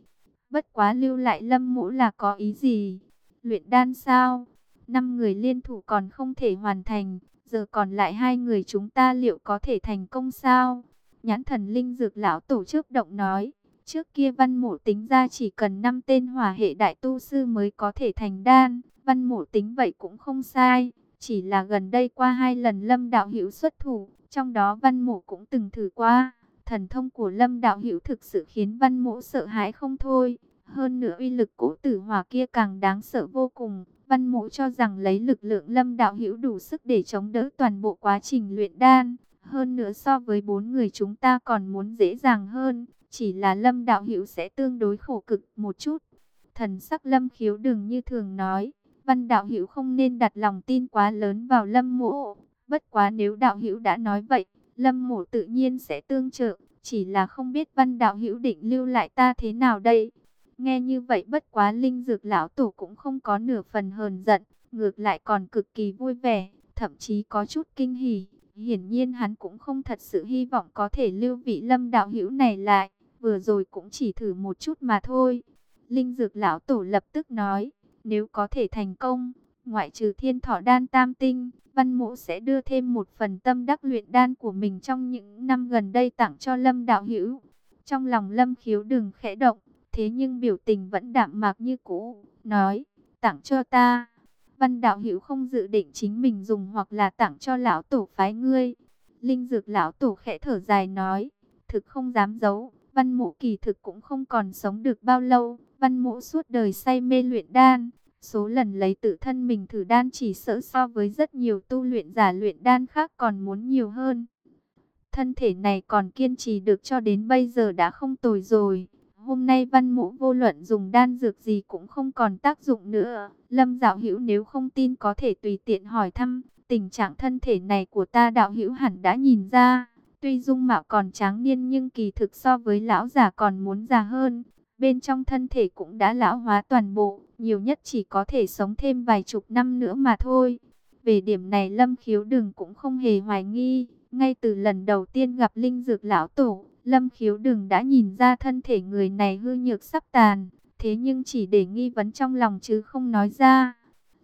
Bất quá lưu lại lâm mũ là có ý gì? Luyện đan sao? Năm người liên thủ còn không thể hoàn thành, giờ còn lại hai người chúng ta liệu có thể thành công sao? Nhãn thần linh dược lão tổ trước động nói, trước kia văn mộ tính ra chỉ cần năm tên hỏa hệ đại tu sư mới có thể thành đan, văn mộ tính vậy cũng không sai, chỉ là gần đây qua hai lần lâm đạo hữu xuất thủ, trong đó văn mộ cũng từng thử qua. Thần thông của lâm đạo hữu thực sự khiến văn mộ sợ hãi không thôi. Hơn nữa uy lực cổ tử hỏa kia càng đáng sợ vô cùng. Văn mộ cho rằng lấy lực lượng lâm đạo hữu đủ sức để chống đỡ toàn bộ quá trình luyện đan. Hơn nữa so với bốn người chúng ta còn muốn dễ dàng hơn. Chỉ là lâm đạo hữu sẽ tương đối khổ cực một chút. Thần sắc lâm khiếu đừng như thường nói. Văn đạo hữu không nên đặt lòng tin quá lớn vào lâm mộ. Bất quá nếu đạo hữu đã nói vậy, lâm mộ tự nhiên sẽ tương trợ. Chỉ là không biết văn đạo hữu định lưu lại ta thế nào đây. Nghe như vậy bất quá linh dược lão tổ cũng không có nửa phần hờn giận, ngược lại còn cực kỳ vui vẻ, thậm chí có chút kinh hỉ. Hiển nhiên hắn cũng không thật sự hy vọng có thể lưu vị lâm đạo hữu này lại, vừa rồi cũng chỉ thử một chút mà thôi. Linh dược lão tổ lập tức nói, nếu có thể thành công, ngoại trừ thiên thọ đan tam tinh, văn mộ sẽ đưa thêm một phần tâm đắc luyện đan của mình trong những năm gần đây tặng cho lâm đạo hữu. Trong lòng lâm khiếu đừng khẽ động, Thế nhưng biểu tình vẫn đạm mạc như cũ, nói, tặng cho ta. Văn đạo hữu không dự định chính mình dùng hoặc là tặng cho lão tổ phái ngươi. Linh dược lão tổ khẽ thở dài nói, thực không dám giấu, văn mộ kỳ thực cũng không còn sống được bao lâu. Văn mộ suốt đời say mê luyện đan, số lần lấy tự thân mình thử đan chỉ sợ so với rất nhiều tu luyện giả luyện đan khác còn muốn nhiều hơn. Thân thể này còn kiên trì được cho đến bây giờ đã không tồi rồi. Hôm nay văn mũ vô luận dùng đan dược gì cũng không còn tác dụng nữa. Lâm đạo hữu nếu không tin có thể tùy tiện hỏi thăm. Tình trạng thân thể này của ta đạo hữu hẳn đã nhìn ra. Tuy dung mạo còn tráng niên nhưng kỳ thực so với lão già còn muốn già hơn. Bên trong thân thể cũng đã lão hóa toàn bộ. Nhiều nhất chỉ có thể sống thêm vài chục năm nữa mà thôi. Về điểm này Lâm Khiếu Đừng cũng không hề hoài nghi. Ngay từ lần đầu tiên gặp Linh Dược Lão Tổ, Lâm khiếu đừng đã nhìn ra thân thể người này hư nhược sắp tàn, thế nhưng chỉ để nghi vấn trong lòng chứ không nói ra.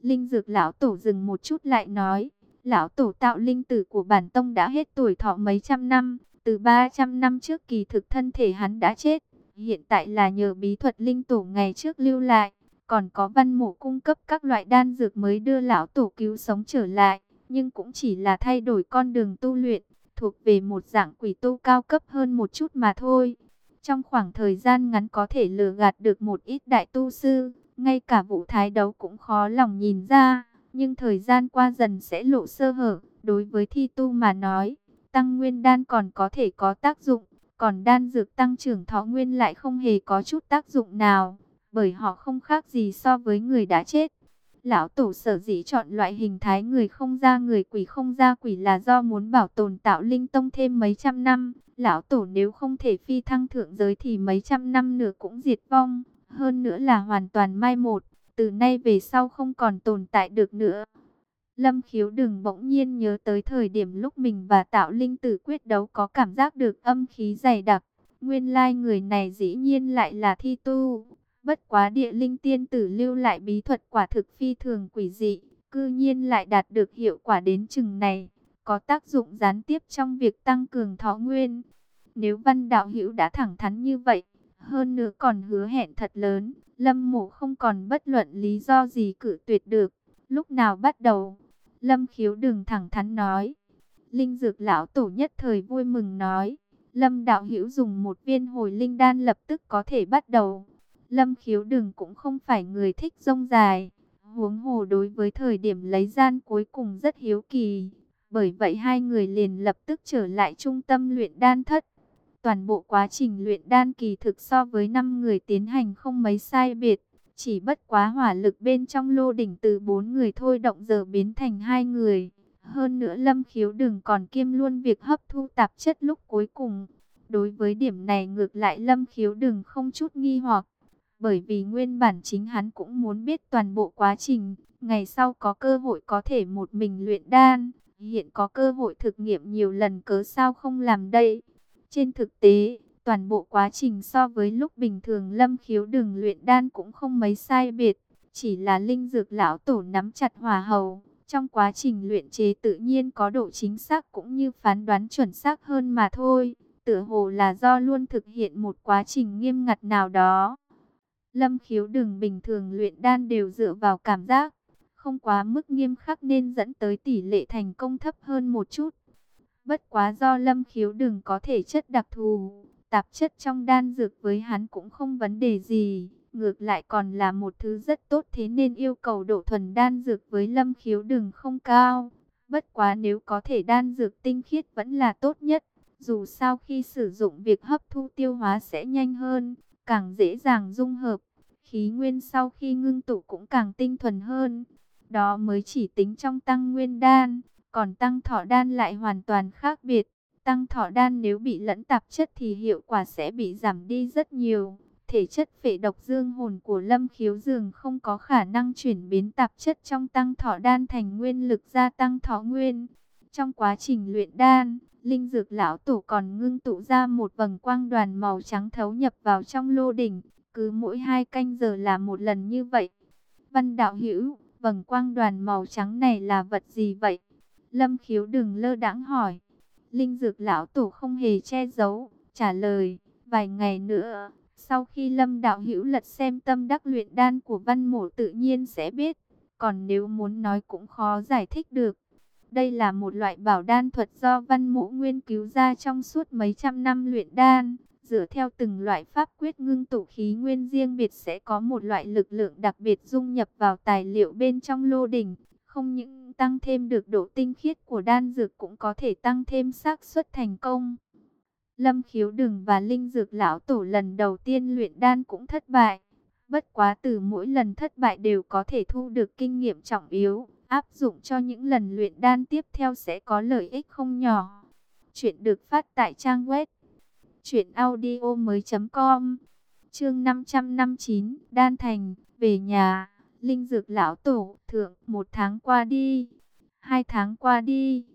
Linh dược lão tổ dừng một chút lại nói, lão tổ tạo linh tử của bản tông đã hết tuổi thọ mấy trăm năm, từ 300 năm trước kỳ thực thân thể hắn đã chết, hiện tại là nhờ bí thuật linh tổ ngày trước lưu lại, còn có văn mộ cung cấp các loại đan dược mới đưa lão tổ cứu sống trở lại. nhưng cũng chỉ là thay đổi con đường tu luyện, thuộc về một dạng quỷ tu cao cấp hơn một chút mà thôi. Trong khoảng thời gian ngắn có thể lừa gạt được một ít đại tu sư, ngay cả vụ thái đấu cũng khó lòng nhìn ra, nhưng thời gian qua dần sẽ lộ sơ hở. Đối với thi tu mà nói, tăng nguyên đan còn có thể có tác dụng, còn đan dược tăng trưởng thọ nguyên lại không hề có chút tác dụng nào, bởi họ không khác gì so với người đã chết. Lão Tổ sở dĩ chọn loại hình thái người không ra người quỷ không ra quỷ là do muốn bảo tồn tạo linh tông thêm mấy trăm năm. Lão Tổ nếu không thể phi thăng thượng giới thì mấy trăm năm nữa cũng diệt vong. Hơn nữa là hoàn toàn mai một, từ nay về sau không còn tồn tại được nữa. Lâm khiếu đừng bỗng nhiên nhớ tới thời điểm lúc mình và tạo linh tử quyết đấu có cảm giác được âm khí dày đặc. Nguyên lai người này dĩ nhiên lại là thi tu. Bất quá địa linh tiên tử lưu lại bí thuật quả thực phi thường quỷ dị, cư nhiên lại đạt được hiệu quả đến chừng này, có tác dụng gián tiếp trong việc tăng cường thọ nguyên. Nếu văn đạo hữu đã thẳng thắn như vậy, hơn nữa còn hứa hẹn thật lớn, lâm mộ không còn bất luận lý do gì cử tuyệt được. Lúc nào bắt đầu? Lâm khiếu đừng thẳng thắn nói. Linh dược lão tổ nhất thời vui mừng nói. Lâm đạo hữu dùng một viên hồi linh đan lập tức có thể bắt đầu. Lâm khiếu đừng cũng không phải người thích rông dài. Huống hồ đối với thời điểm lấy gian cuối cùng rất hiếu kỳ. Bởi vậy hai người liền lập tức trở lại trung tâm luyện đan thất. Toàn bộ quá trình luyện đan kỳ thực so với năm người tiến hành không mấy sai biệt. Chỉ bất quá hỏa lực bên trong lô đỉnh từ bốn người thôi động giờ biến thành hai người. Hơn nữa lâm khiếu đừng còn kiêm luôn việc hấp thu tạp chất lúc cuối cùng. Đối với điểm này ngược lại lâm khiếu đừng không chút nghi hoặc bởi vì nguyên bản chính hắn cũng muốn biết toàn bộ quá trình, ngày sau có cơ hội có thể một mình luyện đan, hiện có cơ hội thực nghiệm nhiều lần cớ sao không làm đây. Trên thực tế, toàn bộ quá trình so với lúc bình thường lâm khiếu đường luyện đan cũng không mấy sai biệt, chỉ là linh dược lão tổ nắm chặt hòa hầu. Trong quá trình luyện chế tự nhiên có độ chính xác cũng như phán đoán chuẩn xác hơn mà thôi, tựa hồ là do luôn thực hiện một quá trình nghiêm ngặt nào đó. Lâm khiếu đường bình thường luyện đan đều dựa vào cảm giác, không quá mức nghiêm khắc nên dẫn tới tỷ lệ thành công thấp hơn một chút. Bất quá do lâm khiếu đừng có thể chất đặc thù, tạp chất trong đan dược với hắn cũng không vấn đề gì, ngược lại còn là một thứ rất tốt thế nên yêu cầu độ thuần đan dược với lâm khiếu đừng không cao. Bất quá nếu có thể đan dược tinh khiết vẫn là tốt nhất, dù sao khi sử dụng việc hấp thu tiêu hóa sẽ nhanh hơn càng dễ dàng dung hợp. Khí nguyên sau khi ngưng tụ cũng càng tinh thuần hơn. Đó mới chỉ tính trong tăng nguyên đan, còn tăng thọ đan lại hoàn toàn khác biệt. Tăng thọ đan nếu bị lẫn tạp chất thì hiệu quả sẽ bị giảm đi rất nhiều. Thể chất phệ độc dương hồn của lâm khiếu dường không có khả năng chuyển biến tạp chất trong tăng thọ đan thành nguyên lực gia tăng thọ nguyên. Trong quá trình luyện đan, Linh dược lão tổ còn ngưng tụ ra một vầng quang đoàn màu trắng thấu nhập vào trong lô đỉnh, cứ mỗi hai canh giờ là một lần như vậy. Văn đạo hữu, vầng quang đoàn màu trắng này là vật gì vậy? Lâm khiếu đừng lơ đãng hỏi. Linh dược lão tổ không hề che giấu, trả lời, vài ngày nữa, sau khi lâm đạo hữu lật xem tâm đắc luyện đan của văn mổ tự nhiên sẽ biết, còn nếu muốn nói cũng khó giải thích được. Đây là một loại bảo đan thuật do văn mũ nguyên cứu ra trong suốt mấy trăm năm luyện đan. Dựa theo từng loại pháp quyết ngưng tụ khí nguyên riêng biệt sẽ có một loại lực lượng đặc biệt dung nhập vào tài liệu bên trong lô đỉnh. Không những tăng thêm được độ tinh khiết của đan dược cũng có thể tăng thêm xác suất thành công. Lâm khiếu đừng và linh dược lão tổ lần đầu tiên luyện đan cũng thất bại. Bất quá từ mỗi lần thất bại đều có thể thu được kinh nghiệm trọng yếu áp dụng cho những lần luyện đan tiếp theo sẽ có lợi ích không nhỏ. Chuyện được phát tại trang web truyệnaudiomoi.com. Chương 559, Đan Thành, về nhà, linh dược lão tổ, thượng, một tháng qua đi, hai tháng qua đi.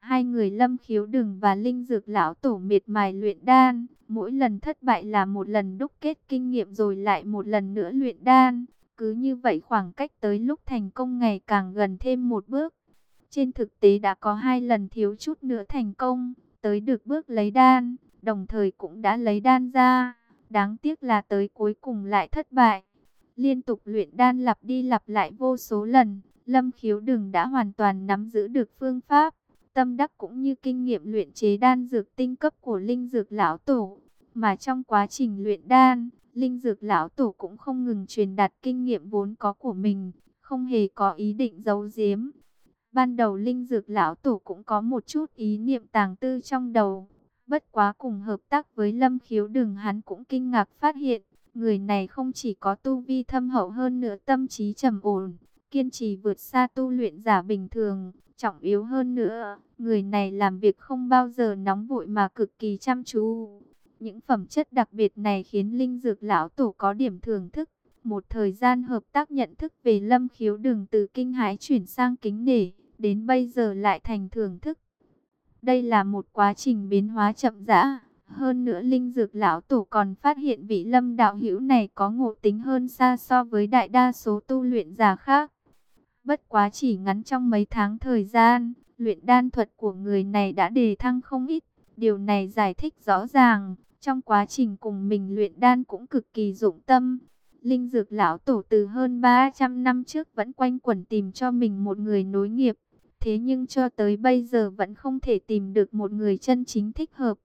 Hai người Lâm Khiếu Đừng và Linh Dược lão tổ miệt mài luyện đan, mỗi lần thất bại là một lần đúc kết kinh nghiệm rồi lại một lần nữa luyện đan. Cứ như vậy khoảng cách tới lúc thành công ngày càng gần thêm một bước. Trên thực tế đã có hai lần thiếu chút nữa thành công, tới được bước lấy đan, đồng thời cũng đã lấy đan ra. Đáng tiếc là tới cuối cùng lại thất bại. Liên tục luyện đan lặp đi lặp lại vô số lần, Lâm khiếu đừng đã hoàn toàn nắm giữ được phương pháp, tâm đắc cũng như kinh nghiệm luyện chế đan dược tinh cấp của linh dược lão tổ. Mà trong quá trình luyện đan, linh dược lão tổ cũng không ngừng truyền đạt kinh nghiệm vốn có của mình, không hề có ý định giấu giếm. Ban đầu linh dược lão tổ cũng có một chút ý niệm tàng tư trong đầu. Bất quá cùng hợp tác với lâm khiếu đừng hắn cũng kinh ngạc phát hiện, người này không chỉ có tu vi thâm hậu hơn nữa tâm trí trầm ổn, kiên trì vượt xa tu luyện giả bình thường, trọng yếu hơn nữa, người này làm việc không bao giờ nóng vội mà cực kỳ chăm chú. Những phẩm chất đặc biệt này khiến linh dược lão tổ có điểm thưởng thức. Một thời gian hợp tác nhận thức về lâm khiếu đường từ kinh hãi chuyển sang kính nể, đến bây giờ lại thành thưởng thức. Đây là một quá trình biến hóa chậm rãi. Hơn nữa linh dược lão tổ còn phát hiện vị lâm đạo hữu này có ngộ tính hơn xa so với đại đa số tu luyện giả khác. Bất quá chỉ ngắn trong mấy tháng thời gian, luyện đan thuật của người này đã đề thăng không ít. Điều này giải thích rõ ràng, trong quá trình cùng mình luyện đan cũng cực kỳ dụng tâm. Linh dược lão tổ từ hơn 300 năm trước vẫn quanh quẩn tìm cho mình một người nối nghiệp. Thế nhưng cho tới bây giờ vẫn không thể tìm được một người chân chính thích hợp.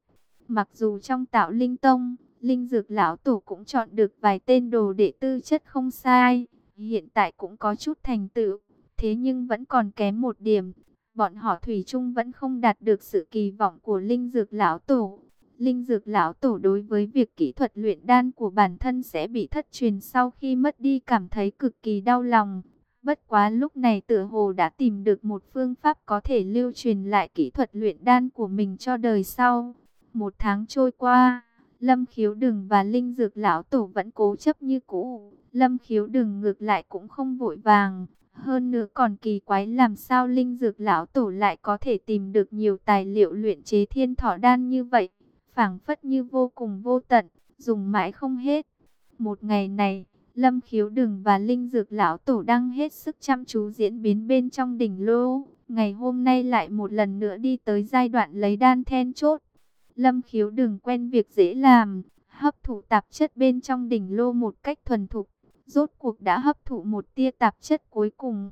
Mặc dù trong tạo linh tông, linh dược lão tổ cũng chọn được vài tên đồ đệ tư chất không sai. Hiện tại cũng có chút thành tựu, thế nhưng vẫn còn kém một điểm. Bọn họ Thủy chung vẫn không đạt được sự kỳ vọng của linh dược lão tổ. Linh dược lão tổ đối với việc kỹ thuật luyện đan của bản thân sẽ bị thất truyền sau khi mất đi cảm thấy cực kỳ đau lòng. Bất quá lúc này tựa hồ đã tìm được một phương pháp có thể lưu truyền lại kỹ thuật luyện đan của mình cho đời sau. Một tháng trôi qua, Lâm Khiếu Đừng và Linh Dược Lão Tổ vẫn cố chấp như cũ. Lâm Khiếu Đừng ngược lại cũng không vội vàng. Hơn nữa còn kỳ quái làm sao Linh Dược Lão Tổ lại có thể tìm được nhiều tài liệu luyện chế thiên thọ đan như vậy phảng phất như vô cùng vô tận, dùng mãi không hết. Một ngày này, Lâm Khiếu Đừng và Linh Dược Lão Tổ đang hết sức chăm chú diễn biến bên trong đỉnh lô. Ngày hôm nay lại một lần nữa đi tới giai đoạn lấy đan then chốt. Lâm Khiếu Đừng quen việc dễ làm, hấp thụ tạp chất bên trong đỉnh lô một cách thuần thục. Rốt cuộc đã hấp thụ một tia tạp chất cuối cùng.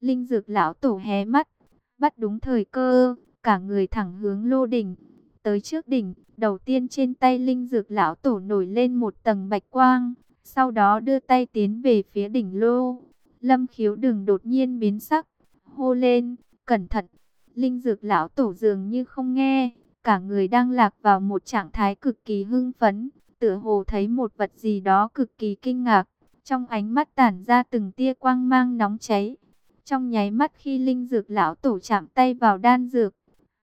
Linh Dược Lão Tổ hé mắt, bắt đúng thời cơ, cả người thẳng hướng lô đỉnh tới trước đỉnh, đầu tiên trên tay linh dược lão tổ nổi lên một tầng bạch quang, sau đó đưa tay tiến về phía đỉnh lô. Lâm khiếu đừng đột nhiên biến sắc, hô lên, cẩn thận. Linh dược lão tổ dường như không nghe, cả người đang lạc vào một trạng thái cực kỳ hưng phấn, tựa hồ thấy một vật gì đó cực kỳ kinh ngạc, trong ánh mắt tản ra từng tia quang mang nóng cháy. Trong nháy mắt khi linh dược lão tổ chạm tay vào đan dược,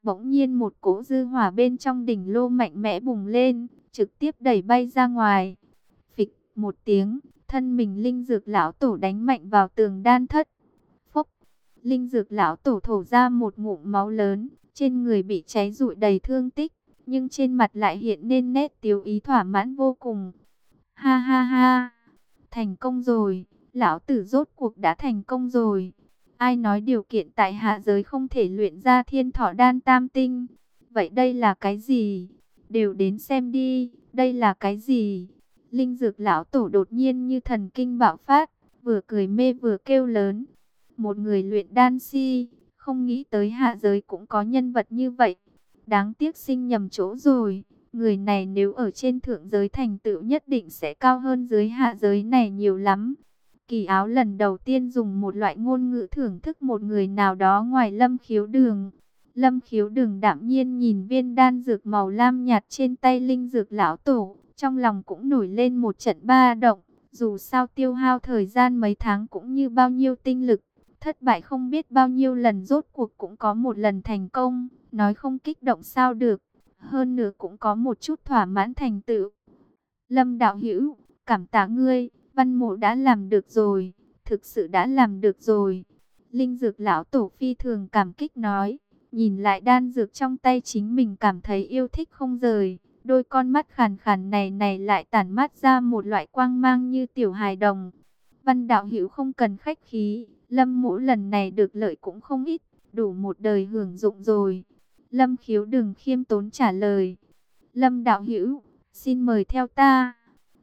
Bỗng nhiên một cỗ dư hỏa bên trong đỉnh lô mạnh mẽ bùng lên, trực tiếp đẩy bay ra ngoài. Phịch một tiếng, thân mình linh dược lão tổ đánh mạnh vào tường đan thất. Phốc, linh dược lão tổ thổ ra một ngụm máu lớn, trên người bị cháy rụi đầy thương tích, nhưng trên mặt lại hiện nên nét tiêu ý thỏa mãn vô cùng. Ha ha ha, thành công rồi, lão tử rốt cuộc đã thành công rồi. Ai nói điều kiện tại hạ giới không thể luyện ra thiên thọ đan tam tinh? Vậy đây là cái gì? Đều đến xem đi, đây là cái gì? Linh dược lão tổ đột nhiên như thần kinh bạo phát, vừa cười mê vừa kêu lớn. Một người luyện đan si, không nghĩ tới hạ giới cũng có nhân vật như vậy. Đáng tiếc sinh nhầm chỗ rồi. Người này nếu ở trên thượng giới thành tựu nhất định sẽ cao hơn dưới hạ giới này nhiều lắm. Kỳ áo lần đầu tiên dùng một loại ngôn ngữ thưởng thức một người nào đó ngoài lâm khiếu đường. Lâm khiếu đường đạm nhiên nhìn viên đan dược màu lam nhạt trên tay linh dược lão tổ. Trong lòng cũng nổi lên một trận ba động. Dù sao tiêu hao thời gian mấy tháng cũng như bao nhiêu tinh lực. Thất bại không biết bao nhiêu lần rốt cuộc cũng có một lần thành công. Nói không kích động sao được. Hơn nữa cũng có một chút thỏa mãn thành tựu. Lâm đạo hữu, cảm tạ ngươi. Văn mộ đã làm được rồi, thực sự đã làm được rồi. Linh dược lão tổ phi thường cảm kích nói, nhìn lại đan dược trong tay chính mình cảm thấy yêu thích không rời. Đôi con mắt khàn khàn này này lại tản mát ra một loại quang mang như tiểu hài đồng. Văn đạo hữu không cần khách khí, lâm mũ lần này được lợi cũng không ít, đủ một đời hưởng dụng rồi. Lâm khiếu đừng khiêm tốn trả lời. Lâm đạo hữu, xin mời theo ta.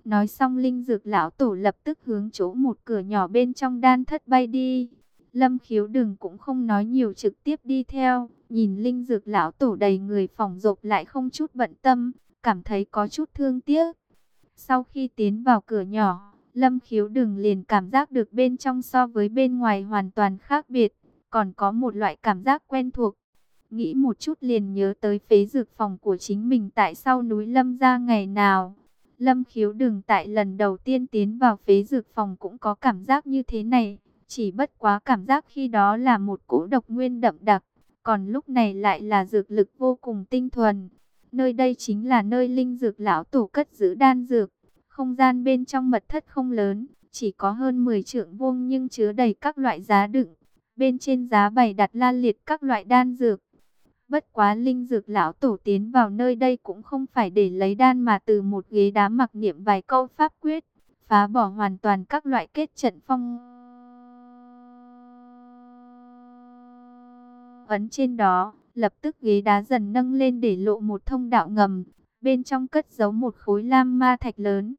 Nói xong linh dược lão tổ lập tức hướng chỗ một cửa nhỏ bên trong đan thất bay đi. Lâm khiếu đừng cũng không nói nhiều trực tiếp đi theo, nhìn linh dược lão tổ đầy người phòng rộp lại không chút bận tâm, cảm thấy có chút thương tiếc. Sau khi tiến vào cửa nhỏ, Lâm khiếu đừng liền cảm giác được bên trong so với bên ngoài hoàn toàn khác biệt, còn có một loại cảm giác quen thuộc. Nghĩ một chút liền nhớ tới phế dược phòng của chính mình tại sau núi Lâm ra ngày nào. Lâm khiếu đừng tại lần đầu tiên tiến vào phế dược phòng cũng có cảm giác như thế này. Chỉ bất quá cảm giác khi đó là một cỗ độc nguyên đậm đặc, còn lúc này lại là dược lực vô cùng tinh thuần. Nơi đây chính là nơi linh dược lão tổ cất giữ đan dược. Không gian bên trong mật thất không lớn, chỉ có hơn 10 trượng vuông nhưng chứa đầy các loại giá đựng. Bên trên giá bày đặt la liệt các loại đan dược. Bất quá linh dược lão tổ tiến vào nơi đây cũng không phải để lấy đan mà từ một ghế đá mặc niệm vài câu pháp quyết, phá bỏ hoàn toàn các loại kết trận phong ấn trên đó, lập tức ghế đá dần nâng lên để lộ một thông đạo ngầm, bên trong cất giấu một khối lam ma thạch lớn.